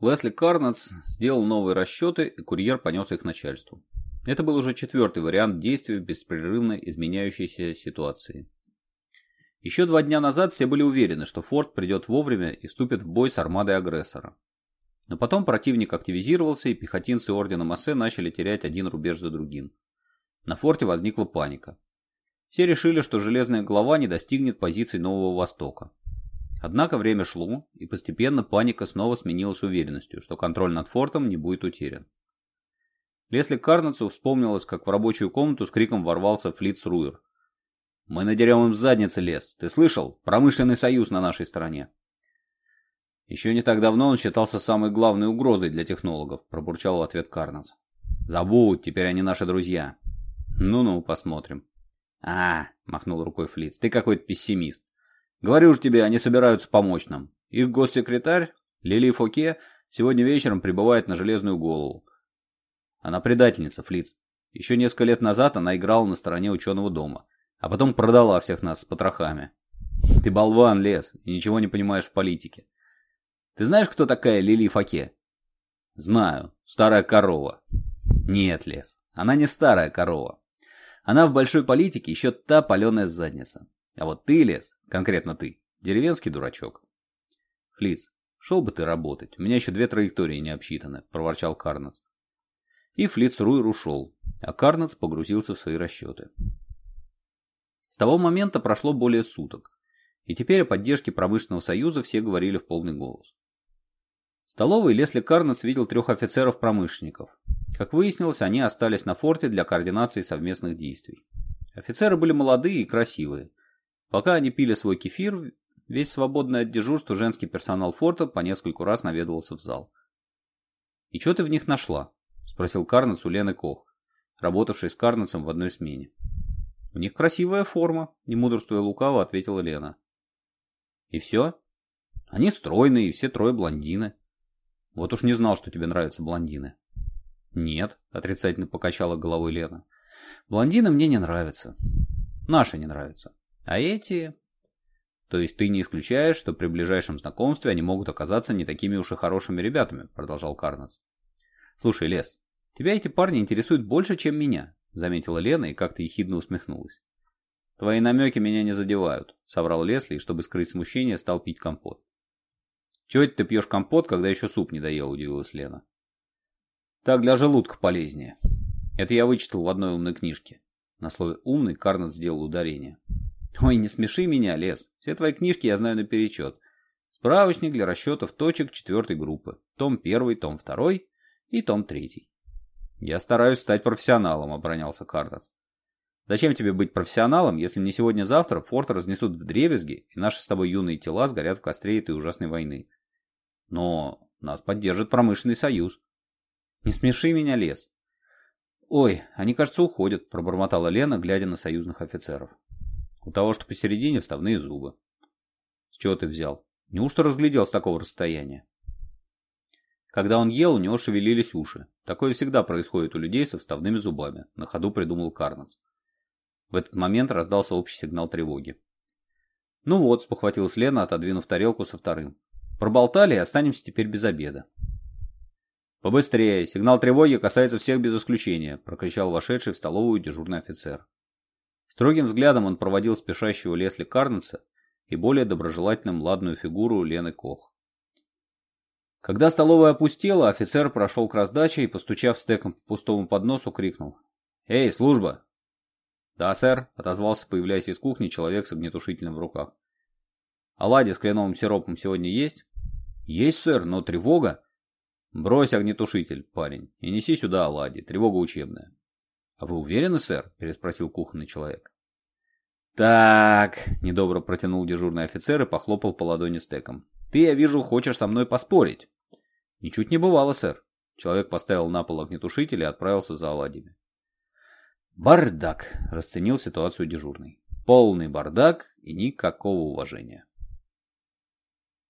Лесли Карнац сделал новые расчеты, и курьер понес их начальству. Это был уже четвертый вариант действия в беспрерывно изменяющейся ситуации. Еще два дня назад все были уверены, что Форд придет вовремя и вступит в бой с армадой агрессора. Но потом противник активизировался, и пехотинцы Ордена Массе начали терять один рубеж за другим. На форте возникла паника. Все решили, что Железная Глава не достигнет позиций Нового Востока. Однако время шло, и постепенно паника снова сменилась уверенностью, что контроль над фортом не будет утерян. Лесли Карнацу вспомнилось, как в рабочую комнату с криком ворвался Флиц Руер. «Мы надерем им задницы, Лес! Ты слышал? Промышленный союз на нашей стороне!» «Еще не так давно он считался самой главной угрозой для технологов», – пробурчал в ответ Карнац. «Забудь, теперь они наши друзья». «Ну-ну, посмотрим». «А, -а, -а – махнул рукой Флиц, – ты какой-то пессимист. Говорю же тебе, они собираются помочь нам. Их госсекретарь, Лили Фоке, сегодня вечером прибывает на Железную Голову. Она предательница, Флиц. Еще несколько лет назад она играла на стороне ученого дома, а потом продала всех нас с потрохами. Ты болван, Лес, и ничего не понимаешь в политике. Ты знаешь, кто такая Лили Фоке? Знаю, старая корова. Нет, Лес, она не старая корова. Она в большой политике еще та паленая задница. А вот ты, Лес, конкретно ты, деревенский дурачок. Флиц, шел бы ты работать, у меня еще две траектории не обсчитаны, проворчал Карнац. И Флиц Руэр ушел, а Карнац погрузился в свои расчеты. С того момента прошло более суток, и теперь о поддержке промышленного союза все говорили в полный голос. В столовой Лесли Карнац видел трех офицеров-промышленников. Как выяснилось, они остались на форте для координации совместных действий. Офицеры были молодые и красивые, Пока они пили свой кефир, весь свободный от дежурства женский персонал форта по нескольку раз наведывался в зал. «И что ты в них нашла?» – спросил Карнац у Лены Кох, работавшей с Карнацем в одной смене. «У них красивая форма», – не мудрствуя лукаво ответила Лена. «И все? Они стройные, и все трое блондины. Вот уж не знал, что тебе нравятся блондины». «Нет», – отрицательно покачала головой Лена. «Блондины мне не нравятся. Наши не нравятся. А эти... То есть ты не исключаешь, что при ближайшем знакомстве они могут оказаться не такими уж и хорошими ребятами, продолжал Карнац. Слушай, Лес, тебя эти парни интересуют больше, чем меня, заметила Лена и как-то ехидно усмехнулась. Твои намеки меня не задевают, соврал Лесли, и, чтобы скрыть смущение, стал пить компот. Чего это ты пьешь компот, когда еще суп не доел, удивилась Лена. Так для желудка полезнее. Это я вычитал в одной умной книжке. На слове «умный» Карнет сделал ударение. Ой, не смеши меня, Лес. Все твои книжки я знаю наперечет. Справочник для расчетов точек четвертой группы. Том первый, том второй и том третий. Я стараюсь стать профессионалом, оборонялся Кардас. Зачем тебе быть профессионалом, если не сегодня-завтра а форт разнесут в дребезги, и наши с тобой юные тела сгорят в костре этой ужасной войны? Но нас поддержит промышленный союз. Не смеши меня, лес. Ой, они, кажется, уходят, пробормотала Лена, глядя на союзных офицеров. У того, что посередине, вставные зубы. С чего ты взял? Неужто разглядел с такого расстояния? Когда он ел, у него шевелились уши. Такое всегда происходит у людей со вставными зубами, на ходу придумал Карнац. В этот момент раздался общий сигнал тревоги. «Ну вот», — спохватилась Лена, отодвинув тарелку со вторым. «Проболтали и останемся теперь без обеда». «Побыстрее! Сигнал тревоги касается всех без исключения!» — прокричал вошедший в столовую дежурный офицер. Строгим взглядом он проводил спешащего Лесли Карнеца и более доброжелательным ладную фигуру Лены Кох. Когда столовая опустела, офицер прошел к раздаче и, постучав стеком по пустому подносу, крикнул. «Эй, служба!» «Да, сэр», — отозвался, появляясь из кухни, человек с огнетушителем в руках. «Оладьи с кленовым сиропом сегодня есть?» «Есть, сэр, но тревога...» «Брось огнетушитель, парень, и неси сюда оладьи, тревога учебная». «А вы уверены, сэр?» – переспросил кухонный человек. «Так», – недобро протянул дежурный офицер и похлопал по ладони стеком. «Ты, я вижу, хочешь со мной поспорить?» «Ничуть не бывало, сэр». Человек поставил на пол огнетушитель и отправился за оладьями. «Бардак!» – расценил ситуацию дежурный. «Полный бардак и никакого уважения».